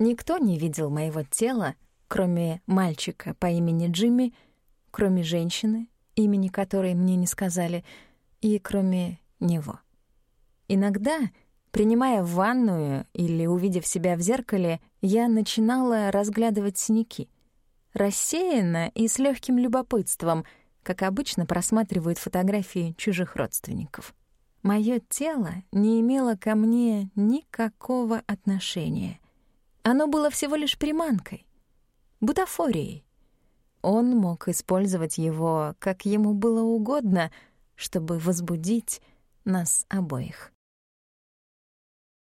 Никто не видел моего тела, кроме мальчика по имени Джимми, кроме женщины, имени которой мне не сказали, и кроме него. Иногда, принимая ванную или увидев себя в зеркале, я начинала разглядывать синяки. Рассеянно и с легким любопытством, как обычно просматривают фотографии чужих родственников. Моё тело не имело ко мне никакого отношения. Оно было всего лишь приманкой, бутафорией. Он мог использовать его, как ему было угодно, чтобы возбудить нас обоих.